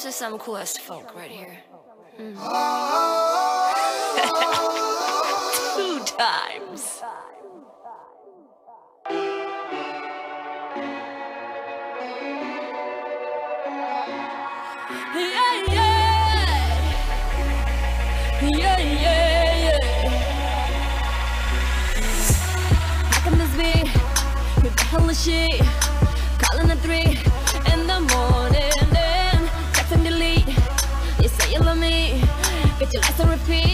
This is some coolest folk right here. Mm. Two times. Yeah, yeah. Yeah, yeah, yeah. How can this be? Hell shit. You I still repeat.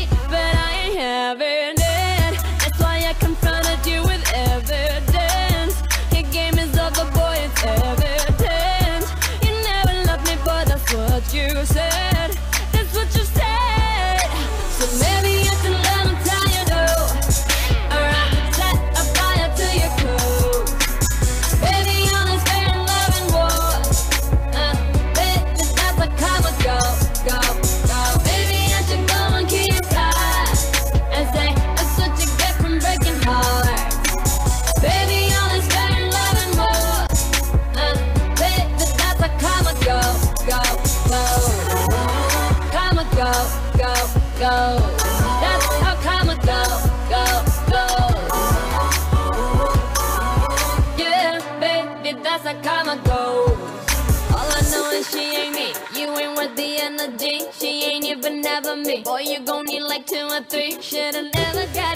go. That's how karma it go, go, go. Yeah, baby, that's how karma it goes. All I know is she ain't me. You ain't worth the energy. She ain't even never me. Boy, you gon' need like two or three. Should've never got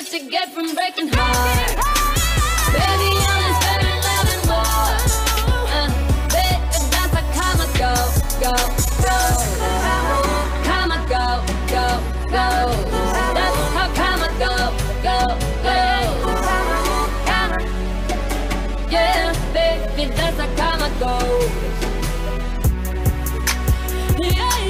what to get from breaking hearts. Baby, I'm this very love and war. Uh, better dance like karma, go, go, go. Karma, go, go, go. That's how karma go, go, go. Karma, yeah, baby, that's how karma goes. Yeah.